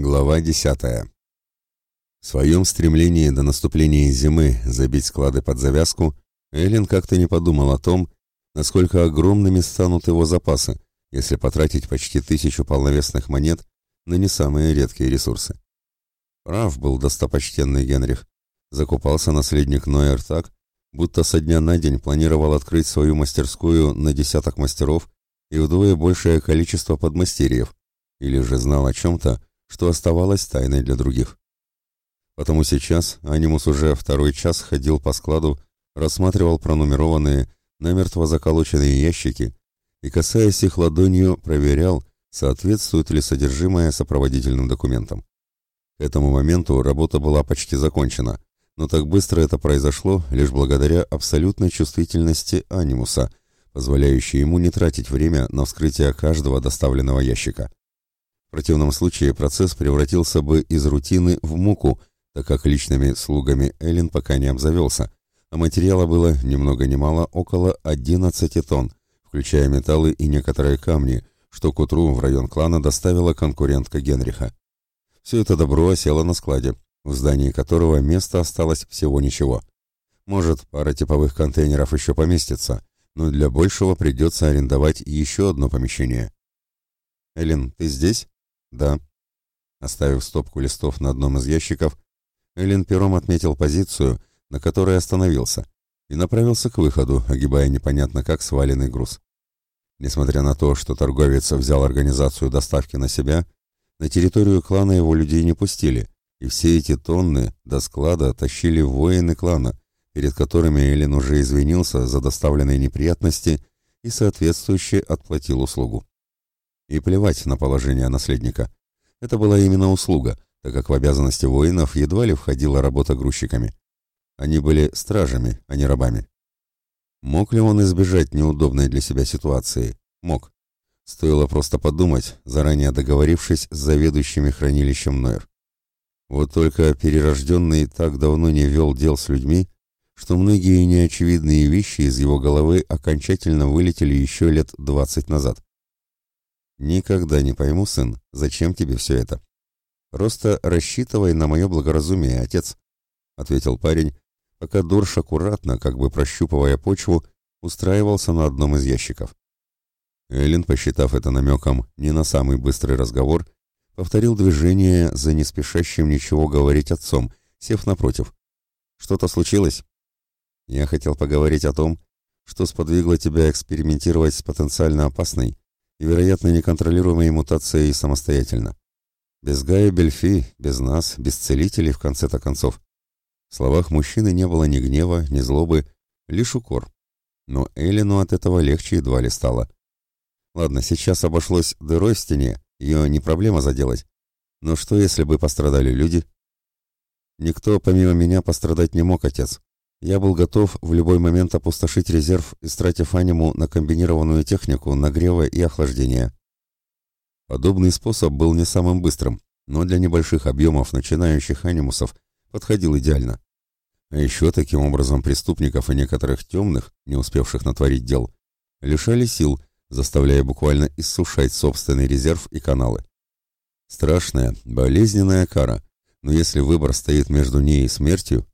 Глава 10. В своем стремлении до наступления зимы забить склады под завязку, Эллен как-то не подумал о том, насколько огромными станут его запасы, если потратить почти тысячу полновесных монет на не самые редкие ресурсы. Прав был достопочтенный Генрих. Закупался наследник Нойер так, будто со дня на день планировал открыть свою мастерскую на десяток мастеров и вдвое большее количество подмастерьев, или же знал о чем-то, что оставалось тайной для других. Потому сейчас Анимус уже второй час ходил по складу, рассматривал пронумерованные, намертво заколоченные ящики и, касаясь их ладонью, проверял, соответствует ли содержимое сопроводительным документам. К этому моменту работа была почти закончена, но так быстро это произошло лишь благодаря абсолютной чувствительности анимуса, позволяющей ему не тратить время на вскрытие каждого доставленного ящика. В противном случае процесс превратился бы из рутины в муку, так как личными слугами Эллен пока не обзавелся, а материала было ни много ни мало около 11 тонн, включая металлы и некоторые камни, что к утру в район клана доставила конкурентка Генриха. Все это добро осело на складе, в здании которого места осталось всего ничего. Может, пара типовых контейнеров еще поместится, но для большего придется арендовать еще одно помещение. «Эллен, ты здесь?» «Да». Оставив стопку листов на одном из ящиков, Эллен пером отметил позицию, на которой остановился, и направился к выходу, огибая непонятно как сваленный груз. Несмотря на то, что торговец взял организацию доставки на себя, на территорию клана его людей не пустили, и все эти тонны до склада тащили воины клана, перед которыми Эллен уже извинился за доставленные неприятности и соответствующе отплатил услугу. И плевать на положение наследника. Это была именно услуга, так как в обязанности воинов едва ли входила работа грузчиками. Они были стражами, а не рабами. Мог ли он избежать неудобной для себя ситуации? Мог. Стоило просто подумать, заранее договорившись с заведующими хранилищем Нойр. Вот только перерожденный так давно не вел дел с людьми, что многие неочевидные вещи из его головы окончательно вылетели еще лет двадцать назад. «Никогда не пойму, сын, зачем тебе все это?» «Просто рассчитывай на мое благоразумие, отец», — ответил парень, пока Дорш аккуратно, как бы прощупывая почву, устраивался на одном из ящиков. Эллен, посчитав это намеком не на самый быстрый разговор, повторил движение за неспешащим ничего говорить отцом, сев напротив. «Что-то случилось?» «Я хотел поговорить о том, что сподвигло тебя экспериментировать с потенциально опасной, и, вероятно, неконтролируемой мутацией самостоятельно. Без Гая Бельфи, без нас, без целителей, в конце-то концов. В словах мужчины не было ни гнева, ни злобы, лишь укор. Но Эллину от этого легче едва ли стало. Ладно, сейчас обошлось дырой в стене, ее не проблема заделать. Но что, если бы пострадали люди? Никто помимо меня пострадать не мог, отец. Я был готов в любой момент опустошить резерв, истратив аниму на комбинированную технику нагрева и охлаждения. Подобный способ был не самым быстрым, но для небольших объемов начинающих анимусов подходил идеально. А еще таким образом преступников и некоторых темных, не успевших натворить дел, лишали сил, заставляя буквально иссушать собственный резерв и каналы. Страшная, болезненная кара, но если выбор стоит между ней и смертью,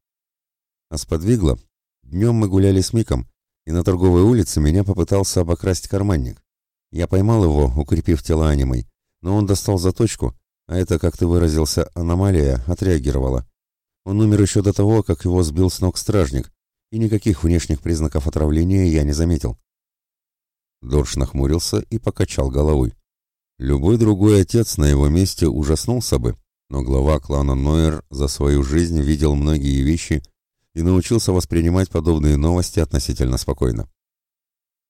а сподвигло. Днем мы гуляли с Миком, и на торговой улице меня попытался обокрасть карманник. Я поймал его, укрепив тело анимой, но он достал заточку, а это, как ты выразился, аномалия, отреагировала. Он умер еще до того, как его сбил с ног стражник, и никаких внешних признаков отравления я не заметил. Дорш нахмурился и покачал головой. Любой другой отец на его месте ужаснулся бы, но глава клана Нойер за свою жизнь видел многие вещи, и научился воспринимать подобные новости относительно спокойно.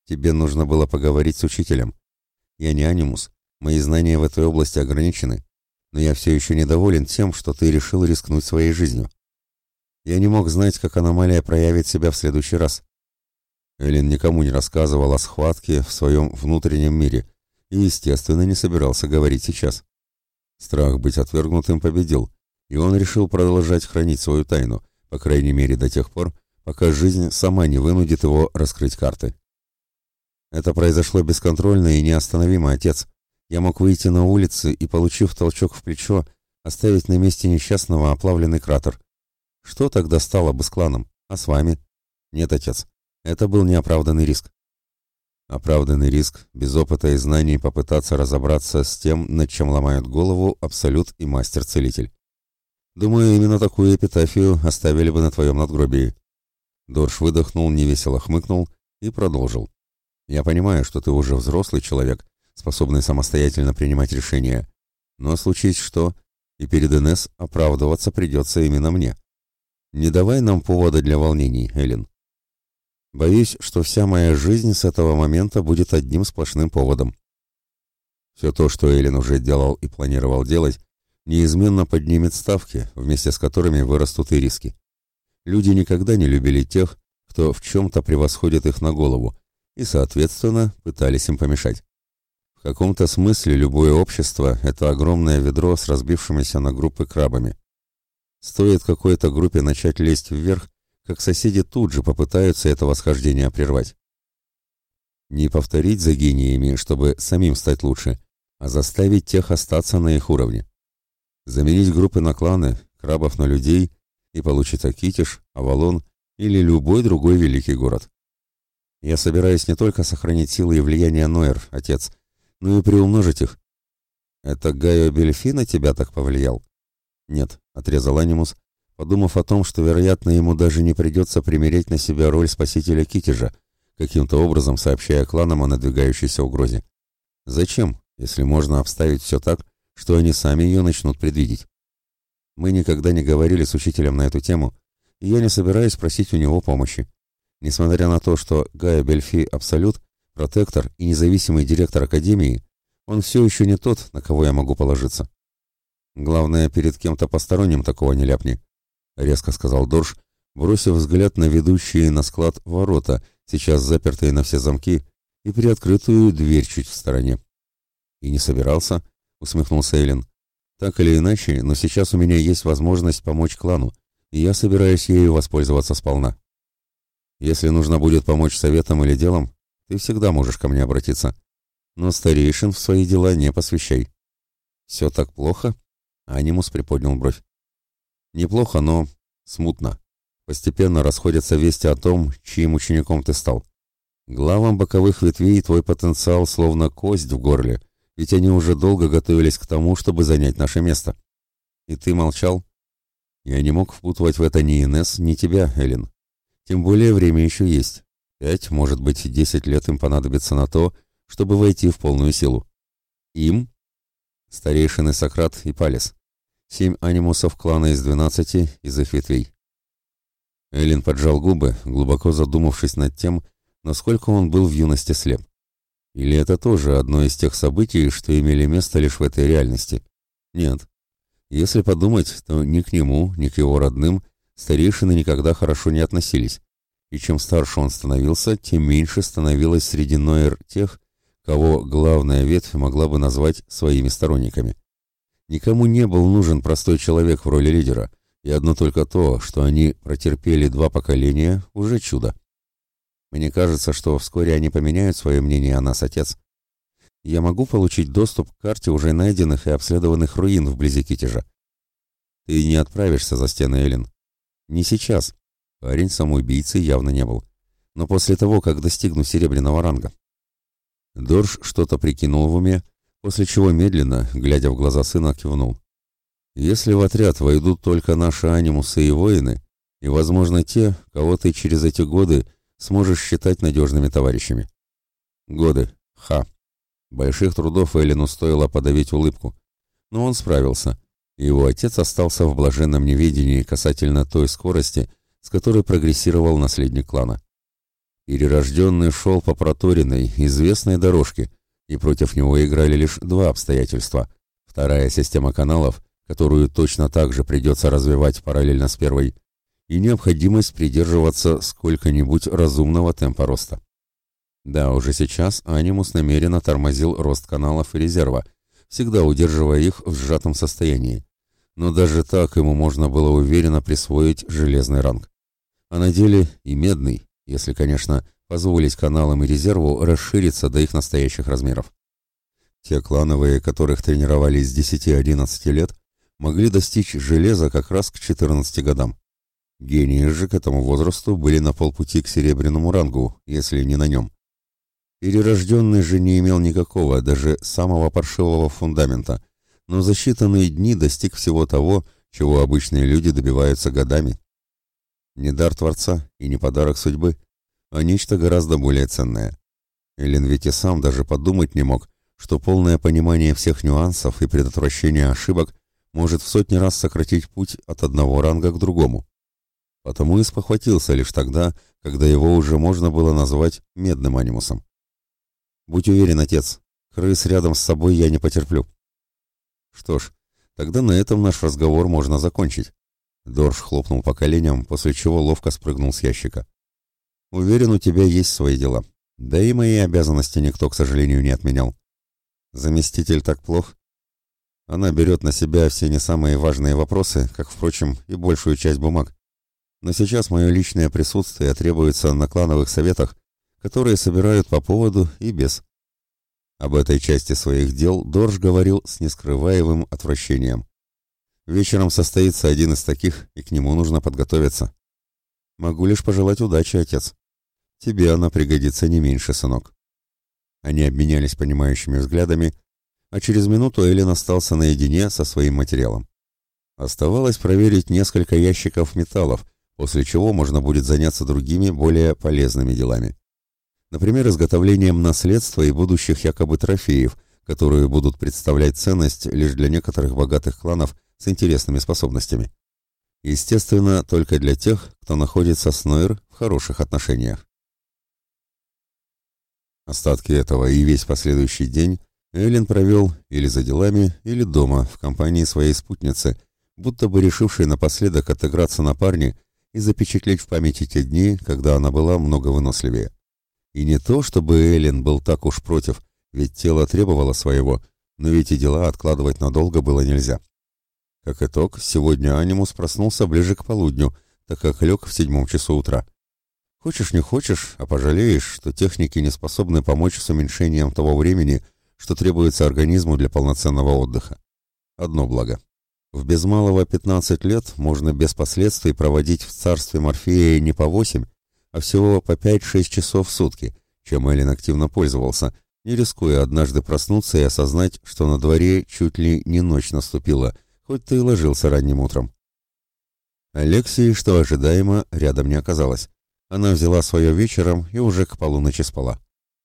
Тебе нужно было поговорить с учителем. Я не анимус, мои знания в этой области ограничены, но я все еще недоволен тем, что ты решил рискнуть своей жизнью. Я не мог знать, как аномалия проявит себя в следующий раз. Эллен никому не рассказывал о схватке в своем внутреннем мире и, естественно, не собирался говорить сейчас. Страх быть отвергнутым победил, и он решил продолжать хранить свою тайну, по крайней мере до тех пор, пока жизнь сама не вынудит его раскрыть карты. Это произошло бесконтрольно и неостановимо, отец. Я мог выйти на улицы и, получив толчок в плечо, оставить на месте несчастного оплавленный кратер. Что тогда стало бы с кланом? А с вами? Нет, отец, это был неоправданный риск. Оправданный риск, без опыта и знаний попытаться разобраться с тем, над чем ломают голову Абсолют и Мастер-Целитель. Думаю, именно такую эпитафию оставили бы на твоем надгробии. Дорш выдохнул, невесело хмыкнул и продолжил. Я понимаю, что ты уже взрослый человек, способный самостоятельно принимать решения. Но случись что, и перед НС оправдываться придется именно мне. Не давай нам повода для волнений, Эллен. Боюсь, что вся моя жизнь с этого момента будет одним сплошным поводом. Все то, что Эллен уже делал и планировал делать, неизменно поднимет ставки, вместе с которыми вырастут и риски. Люди никогда не любили тех, кто в чем-то превосходит их на голову, и, соответственно, пытались им помешать. В каком-то смысле любое общество – это огромное ведро с разбившимися на группы крабами. Стоит какой-то группе начать лезть вверх, как соседи тут же попытаются это восхождение прервать. Не повторить за гениями, чтобы самим стать лучше, а заставить тех остаться на их уровне. Заменить группы на кланы, крабов на людей, и получится Китиш, Авалон или любой другой великий город. Я собираюсь не только сохранить силы и влияние Нойер, отец, но и приумножить их. Это Гайо Бельфи на тебя так повлиял? Нет, отрезал Анимус, подумав о том, что, вероятно, ему даже не придется примерять на себя роль спасителя Китежа, каким-то образом сообщая кланам о надвигающейся угрозе. Зачем, если можно обставить все так, что они сами ее начнут предвидеть? Мы никогда не говорили с учителем на эту тему, и я не собираюсь просить у него помощи. Несмотря на то, что Гая Бельфи Абсолют, протектор и независимый директор Академии, он все еще не тот, на кого я могу положиться. Главное, перед кем-то посторонним такого не ляпни. — резко сказал Дорж, бросив взгляд на ведущие на склад ворота, сейчас запертые на все замки, и приоткрытую дверь чуть в стороне. «И не собирался?» — усмехнулся Эллен. «Так или иначе, но сейчас у меня есть возможность помочь клану, и я собираюсь ею воспользоваться сполна. Если нужно будет помочь советом или делом, ты всегда можешь ко мне обратиться. Но старейшин в свои дела не посвящай». «Все так плохо?» — Анимус приподнял бровь. Неплохо, но смутно. Постепенно расходятся вести о том, чьим учеником ты стал. Главам боковых ветвей твой потенциал словно кость в горле, ведь они уже долго готовились к тому, чтобы занять наше место. И ты молчал? Я не мог впутывать в это ни Инесс, ни тебя, Эллен. Тем более время еще есть. Пять, может быть, десять лет им понадобится на то, чтобы войти в полную силу. Им? Старейшины Сократ и Палес семь анимусов клана из двенадцати из их ветвей. Эллин поджал губы, глубоко задумавшись над тем, насколько он был в юности слеп. Или это тоже одно из тех событий, что имели место лишь в этой реальности? Нет. Если подумать, то ни к нему, ни к его родным старейшины никогда хорошо не относились. И чем старше он становился, тем меньше становилось среди Нойер тех, кого главная ветвь могла бы назвать своими сторонниками. Никому не был нужен простой человек в роли лидера, и одно только то, что они протерпели два поколения, уже чудо. Мне кажется, что вскоре они поменяют свое мнение о нас, отец. Я могу получить доступ к карте уже найденных и обследованных руин вблизи Китежа. Ты не отправишься за стены, Эллен. Не сейчас. Парень самоубийцей явно не был. Но после того, как достигну серебряного ранга. Дорж что-то прикинул в уме, после чего медленно, глядя в глаза сына, кивнул. «Если в отряд войдут только наши анимусы и воины, и, возможно, те, кого ты через эти годы сможешь считать надежными товарищами». Годы. Ха. Больших трудов Эллину стоило подавить улыбку. Но он справился, его отец остался в блаженном неведении касательно той скорости, с которой прогрессировал наследник клана. Перерожденный шел по проторенной, известной дорожке – и против него играли лишь два обстоятельства. Вторая система каналов, которую точно так же придется развивать параллельно с первой, и необходимость придерживаться сколько-нибудь разумного темпа роста. Да, уже сейчас Анимус намеренно тормозил рост каналов и резерва, всегда удерживая их в сжатом состоянии. Но даже так ему можно было уверенно присвоить железный ранг. А на деле и медный, если, конечно, позволить каналам и резерву расшириться до их настоящих размеров. Те клановые, которых тренировали с 10-11 лет, могли достичь железа как раз к 14 годам. Гении же к этому возрасту были на полпути к серебряному рангу, если не на нем. Перерожденный же не имел никакого, даже самого паршивого фундамента, но за считанные дни достиг всего того, чего обычные люди добиваются годами. Не дар Творца и не подарок судьбы, а нечто гораздо более ценное. Эллен ведь и сам даже подумать не мог, что полное понимание всех нюансов и предотвращение ошибок может в сотни раз сократить путь от одного ранга к другому. Потому и спохватился лишь тогда, когда его уже можно было назвать медным анимусом. «Будь уверен, отец, крыс рядом с собой я не потерплю». «Что ж, тогда на этом наш разговор можно закончить». Дорж хлопнул по коленям, после чего ловко спрыгнул с ящика. «Уверен, у тебя есть свои дела. Да и мои обязанности никто, к сожалению, не отменял. Заместитель так плох. Она берет на себя все не самые важные вопросы, как, впрочем, и большую часть бумаг. Но сейчас мое личное присутствие требуется на клановых советах, которые собирают по поводу и без. Об этой части своих дел Дорж говорил с нескрываемым отвращением. Вечером состоится один из таких, и к нему нужно подготовиться. Могу лишь пожелать удачи, отец. Тебе она пригодится не меньше, сынок. Они обменялись понимающими взглядами, а через минуту Эллен остался наедине со своим материалом. Оставалось проверить несколько ящиков металлов, после чего можно будет заняться другими, более полезными делами. Например, изготовлением наследства и будущих якобы трофеев, которые будут представлять ценность лишь для некоторых богатых кланов с интересными способностями. Естественно, только для тех, кто находится с Нойр в хороших отношениях. Остатки этого и весь последующий день Эллен провел или за делами, или дома, в компании своей спутницы, будто бы решившей напоследок отыграться на парне и запечатлеть в памяти те дни, когда она была много выносливее. И не то, чтобы Эллен был так уж против, ведь тело требовало своего, но ведь и дела откладывать надолго было нельзя. Как итог, сегодня Анимус проснулся ближе к полудню, так как лег в седьмом часу утра. Хочешь не хочешь, а пожалеешь, что техники не способны помочь с уменьшением того времени, что требуется организму для полноценного отдыха. Одно благо. В без малого 15 лет можно без последствий проводить в царстве Морфея не по 8, а всего по 5-6 часов в сутки, чем Эллен активно пользовался, не рискуя однажды проснуться и осознать, что на дворе чуть ли не ночь наступила, хоть ты и ложился ранним утром. Алексии, что ожидаемо, рядом не оказалось. Она взяла свое вечером и уже к полуночи спала.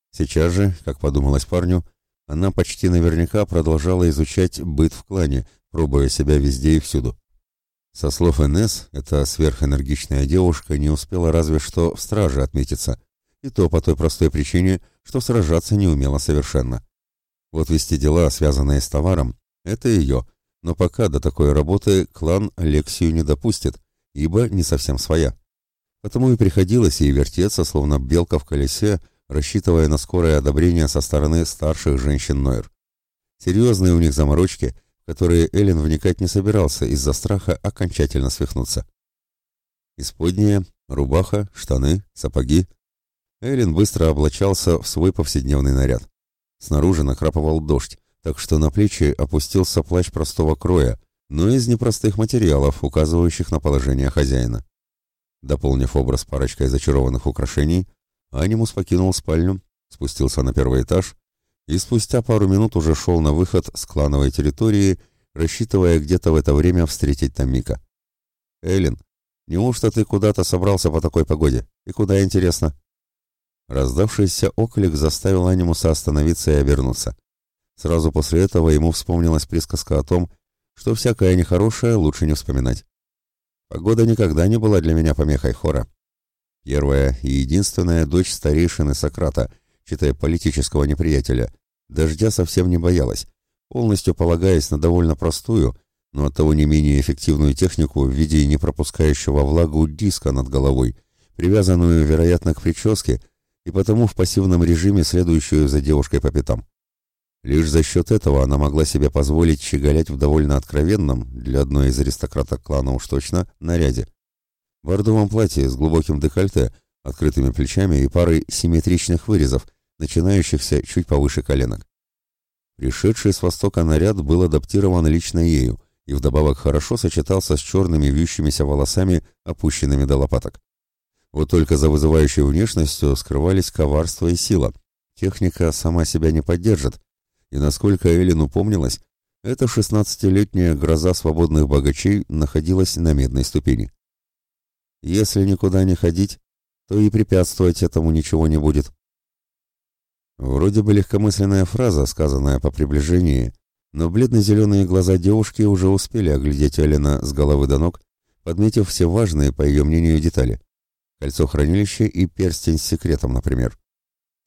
Сейчас же, как подумалось парню, она почти наверняка продолжала изучать быт в клане, пробуя себя везде и всюду. Со слов Инесс, эта сверхэнергичная девушка не успела разве что в страже отметиться, и то по той простой причине, что сражаться не умела совершенно. Вот вести дела, связанные с товаром, это ее, но пока до такой работы клан Алексию не допустит, ибо не совсем своя. Потому и приходилось ей вертеться, словно белка в колесе, рассчитывая на скорое одобрение со стороны старших женщин Нойр. Серьезные у них заморочки, которые Эллен вникать не собирался из-за страха окончательно свихнуться. Исподние, рубаха, штаны, сапоги. Эллен быстро облачался в свой повседневный наряд. Снаружи накрапывал дождь, так что на плечи опустился плащ простого кроя, но из непростых материалов, указывающих на положение хозяина. Дополнив образ парочкой зачарованных украшений, Анимус покинул спальню, спустился на первый этаж и спустя пару минут уже шел на выход с клановой территории, рассчитывая где-то в это время встретить там Мика. «Эллен, неужто ты куда-то собрался по такой погоде? И куда, интересно?» Раздавшийся оклик заставил Анимуса остановиться и обернуться. Сразу после этого ему вспомнилась присказка о том, что всякое нехорошее лучше не вспоминать. Погода никогда не была для меня помехой хора. Первая и единственная дочь старейшины Сократа, читая политического неприятеля, дождя совсем не боялась, полностью полагаясь на довольно простую, но оттого не менее эффективную технику в виде не пропускающего влагу диска над головой, привязанную, вероятно, к прическе, и потому в пассивном режиме следующую за девушкой по пятам. Лишь за счет этого она могла себе позволить щеголять в довольно откровенном, для одной из аристократок клана уж точно, наряде. В бордовом платье с глубоким декольте, открытыми плечами и парой симметричных вырезов, начинающихся чуть повыше коленок. Пришедший с востока наряд был адаптирован лично ею, и вдобавок хорошо сочетался с черными вьющимися волосами, опущенными до лопаток. Вот только за вызывающей внешностью скрывались коварство и сила. Техника сама себя не поддержит, и насколько Эллен упомнилась, эта шестнадцатилетняя гроза свободных богачей находилась на медной ступени. Если никуда не ходить, то и препятствовать этому ничего не будет. Вроде бы легкомысленная фраза, сказанная по приближении, но бледно-зеленые глаза девушки уже успели оглядеть Эллина с головы до ног, подметив все важные, по ее мнению, детали. Кольцо хранилища и перстень с секретом, например.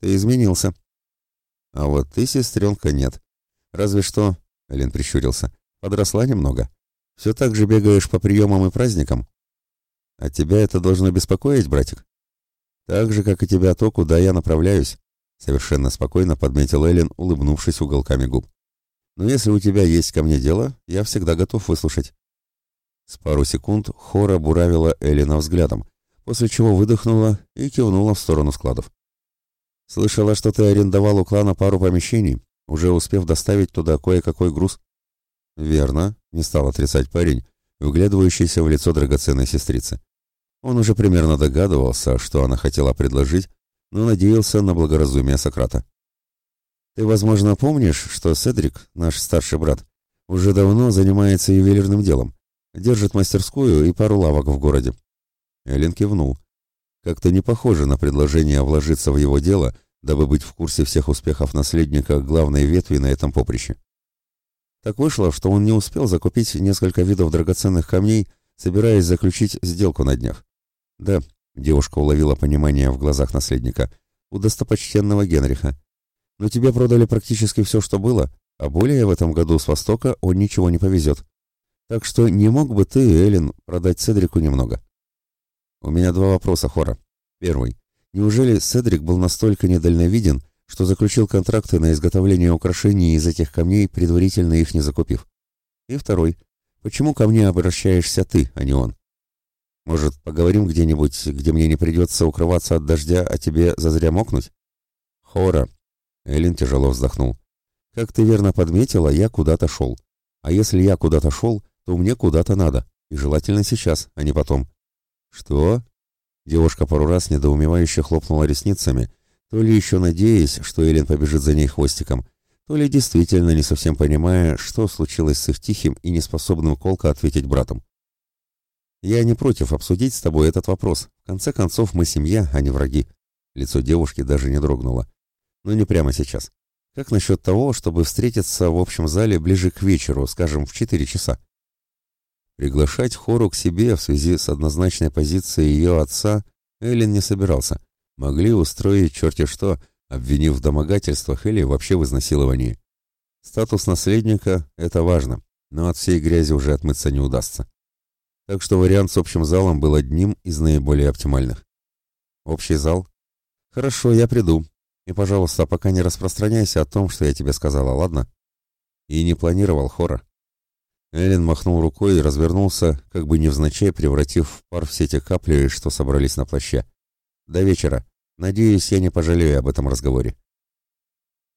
Ты изменился. А вот ты, сестренка, нет. Разве что, — Эллин прищурился, — подросла немного. Все так же бегаешь по приемам и праздникам. А тебя это должно беспокоить, братик? Так же, как и тебя то, куда я направляюсь, — совершенно спокойно подметил Эллен, улыбнувшись уголками губ. Но если у тебя есть ко мне дело, я всегда готов выслушать. С пару секунд Хора буравила Эллина взглядом, после чего выдохнула и кивнула в сторону складов. «Слышала, что ты арендовал у клана пару помещений, уже успев доставить туда кое-какой груз». «Верно», — не стал отрицать парень, вглядывающийся в лицо драгоценной сестрицы. Он уже примерно догадывался, что она хотела предложить, но надеялся на благоразумие Сократа. Ты, возможно, помнишь, что Седрик, наш старший брат, уже давно занимается ювелирным делом, держит мастерскую и пару лавок в городе. Эллен кивнул. Как-то не похоже на предложение вложиться в его дело, дабы быть в курсе всех успехов наследника главной ветви на этом поприще. Так вышло, что он не успел закупить несколько видов драгоценных камней, собираясь заключить сделку на днях. Да, девушка уловила понимание в глазах наследника, у достопочтенного Генриха, но тебе продали практически все, что было, а более в этом году с Востока он ничего не повезет. Так что не мог бы ты, Эллен, продать Седрику немного? У меня два вопроса, Хора. Первый. Неужели Седрик был настолько недальновиден, что заключил контракты на изготовление украшений из этих камней, предварительно их не закупив? И второй. Почему ко мне обращаешься ты, а не он? Может, поговорим где-нибудь, где мне не придется укрываться от дождя, а тебе зазря мокнуть? Хора, Эллен тяжело вздохнул. «Как ты верно подметила, я куда-то шел. А если я куда-то шел, то мне куда-то надо. И желательно сейчас, а не потом». «Что?» Девушка пару раз недоумевающе хлопнула ресницами, то ли еще надеясь, что Эллен побежит за ней хвостиком, то ли действительно не совсем понимая, что случилось с их тихим и неспособным колко ответить братом. «Я не против обсудить с тобой этот вопрос. В конце концов, мы семья, а не враги». Лицо девушки даже не дрогнуло но не прямо сейчас. Как насчет того, чтобы встретиться в общем зале ближе к вечеру, скажем, в 4 часа? Приглашать Хору к себе в связи с однозначной позицией ее отца Эллен не собирался. Могли устроить черти что, обвинив в домогательствах или вообще в изнасиловании. Статус наследника – это важно, но от всей грязи уже отмыться не удастся. Так что вариант с общим залом был одним из наиболее оптимальных. Общий зал? Хорошо, я приду, и, пожалуйста, пока не распространяйся о том, что я тебе сказала, ладно? И не планировал хора. Эллен махнул рукой и развернулся, как бы невзначай превратив в пар все те капли, что собрались на плаще. До вечера. Надеюсь, я не пожалею об этом разговоре.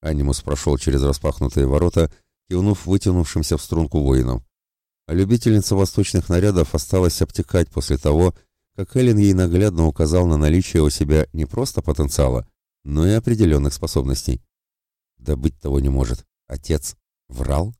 Анимус прошел через распахнутые ворота, кивнув вытянувшимся в струнку воинам. А любительница восточных нарядов осталась обтекать после того, как Эллен ей наглядно указал на наличие у себя не просто потенциала, но и определенных способностей. Да быть того не может. Отец врал?